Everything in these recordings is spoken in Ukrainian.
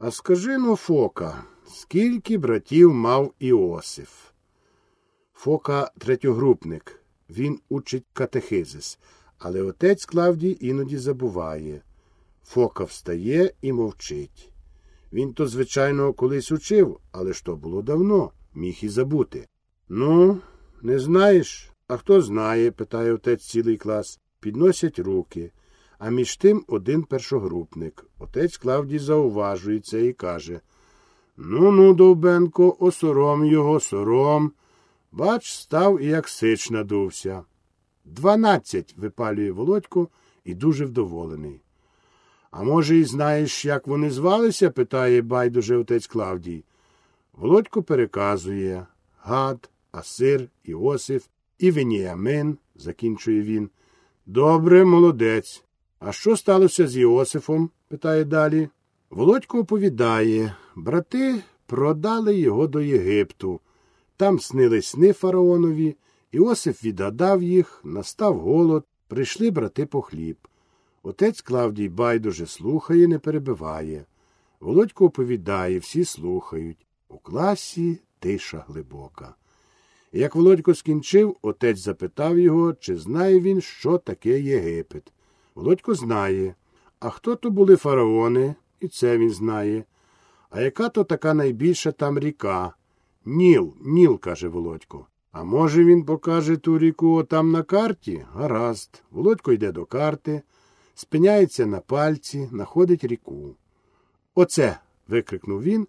А скажи ну, Фока, скільки братів мав Іосиф? Фока третьогрупник. Він учить катехизис, але отець Клавдій іноді забуває. Фока встає і мовчить. Він то, звичайно, колись учив, але ж то було давно, міг і забути. Ну, не знаєш? А хто знає? питає отець цілий клас. Підносять руки. А між тим один першогрупник. Отець Клавдій зауважує це і каже Ну ну, Довбенко, осором його, сором. Бач, став і як сич надувся. Дванадцять, випалює Володько і дуже вдоволений. А може, і знаєш, як вони звалися? питає байдуже отець Клавдій. Володько переказує Гад, Асир, Іосиф і Веніамин, закінчує він. Добре, молодець. А що сталося з Іосифом? питає далі. Володько оповідає брати продали його до Єгипту. Там снили сни фараонові, Іосиф відгадав їх, настав голод, прийшли брати по хліб. Отець Клавдій байдуже слухає, не перебиває. Володько оповідає, всі слухають. У класі тиша глибока. Як Володько скінчив, отець запитав його, чи знає він, що таке Єгипет. Володько знає. А хто то були фараони, і це він знає. А яка то така найбільша там ріка? Ніл, Ніл, каже Володько. А може, він покаже ту ріку отам на карті? Гаразд. Володько йде до карти, спиняється на пальці, находить ріку. Оце. викрикнув він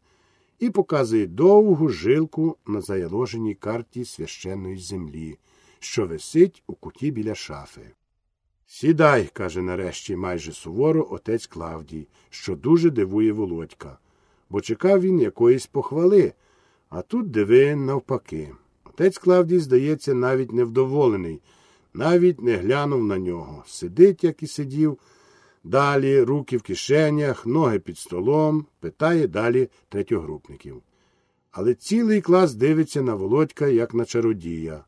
і показує довгу жилку на заяложеній карті священної землі, що висить у куті біля шафи. Сідай, каже нарешті майже суворо отець Клавдій, що дуже дивує Володька, бо чекав він якоїсь похвали, а тут диви навпаки. Отець Клавдій, здається, навіть невдоволений, навіть не глянув на нього. Сидить, як і сидів, далі руки в кишенях, ноги під столом, питає далі третьогрупників. Але цілий клас дивиться на Володька, як на чародія.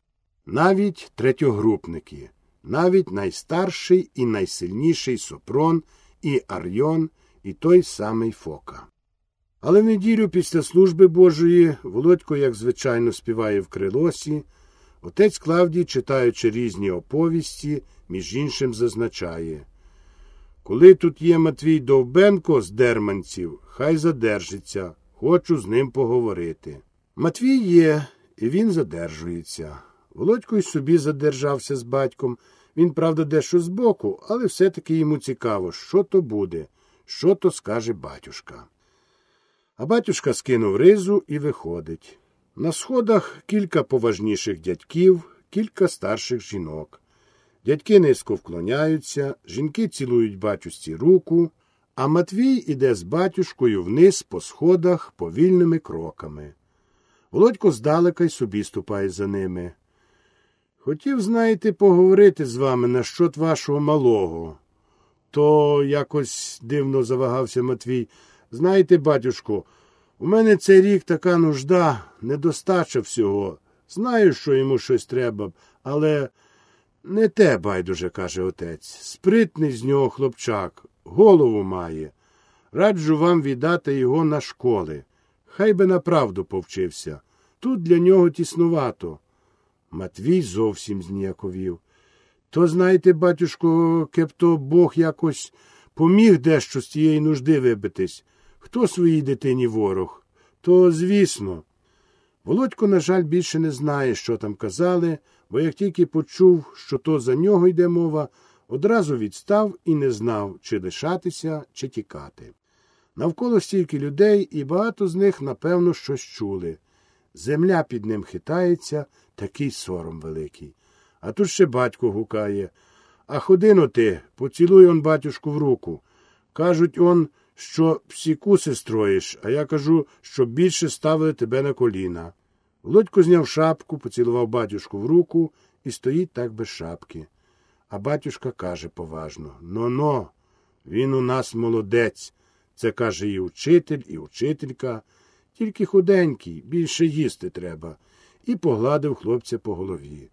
Навіть третьогрупники, навіть найстарший і найсильніший Сопрон, і Арйон, і той самий Фока. Але в неділю після служби Божої Володько, як звичайно, співає в крилосі, отець Клавдій, читаючи різні оповісті, між іншим зазначає Коли тут є Матвій Довбенко з дерманців, хай задержиться, хочу з ним поговорити. Матвій є, і він задержується. Володько й собі задержався з батьком. Він, правда, дещо збоку, але все-таки йому цікаво, що то буде, що то скаже батюшка. А батюшка скинув ризу і виходить. На сходах кілька поважніших дядьків, кілька старших жінок. Дядьки низько вклоняються, жінки цілують батюшці руку, а Матвій іде з батюшкою вниз по сходах повільними кроками. Володько здалека й собі ступає за ними. Хотів, знаєте, поговорити з вами насчот вашого малого. То якось дивно завагався Матвій. Знаєте, батюшко, у мене цей рік така нужда, недостача всього. Знаю, що йому щось треба, але не те, байдуже, каже отець. Спритний з нього хлопчак, голову має. Раджу вам віддати його на школи. Хай би направду повчився. Тут для нього тіснувато. Матвій зовсім зніяковів. То, знаєте, батюшко, кепто Бог якось поміг дещо з тієї нужди вибитись. Хто своїй дитині ворог? То, звісно. Володько, на жаль, більше не знає, що там казали, бо як тільки почув, що то за нього йде мова, одразу відстав і не знав, чи лишатися, чи тікати. Навколо стільки людей, і багато з них, напевно, щось чули. Земля під ним хитається, такий сором великий. А тут ще батько гукає. А ходино ти, поцілуй он батюшку в руку. Кажуть он, що псікуси строїш, а я кажу, що більше ставили тебе на коліна. Володько зняв шапку, поцілував батюшку в руку і стоїть так без шапки. А батюшка каже поважно Но-но, він у нас молодець. Це каже і учитель, і учителька. Тільки худенький, більше їсти треба, і погладив хлопця по голові.